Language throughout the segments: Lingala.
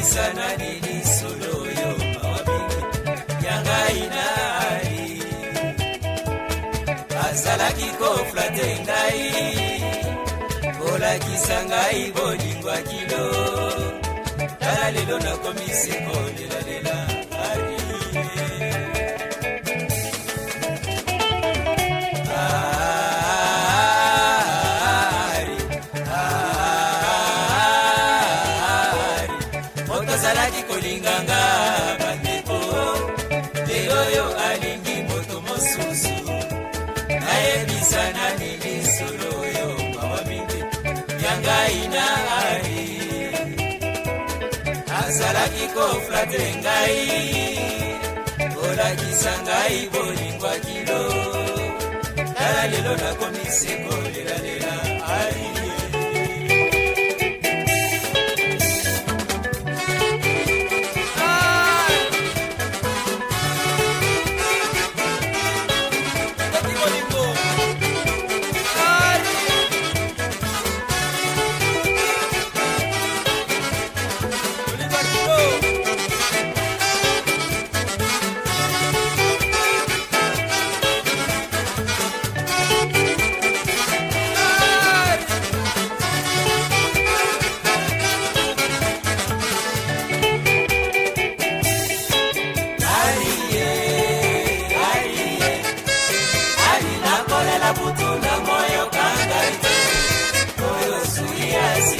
koyebisa nani lisolo oyo mawabili ya ngai nali azalaki koflate ngai kolakisa ngai bolingo akilo tala lelo nakomi sekolela koflate ngai kolakisa ngai bolingwa kilo tala lelo nakomiseko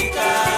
América.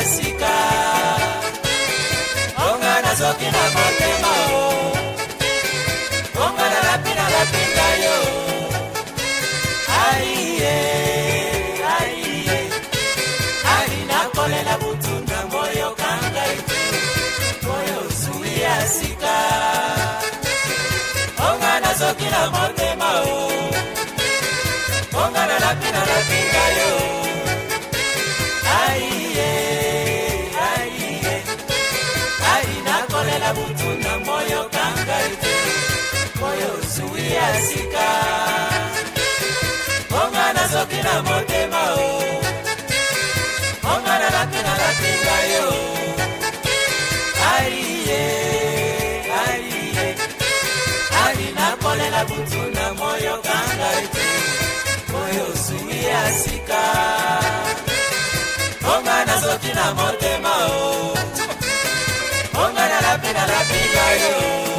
ya sika ngonga nazoki na motema o ngonga nalapi nalapi ngai o aiye aiye ai nakolela butunda moyoka ngai te oyo zwi ya sika ngonga nazoki na motema o ngonga nalapi nalapi ngai o nalati na motema o onga nalati nalati ngai o ariye ariye ari nakolela butu na moyo kangai te moyo osui ya sika onga nazoki na motema o onga nalapi nalapi ngai o